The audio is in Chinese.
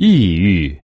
抑郁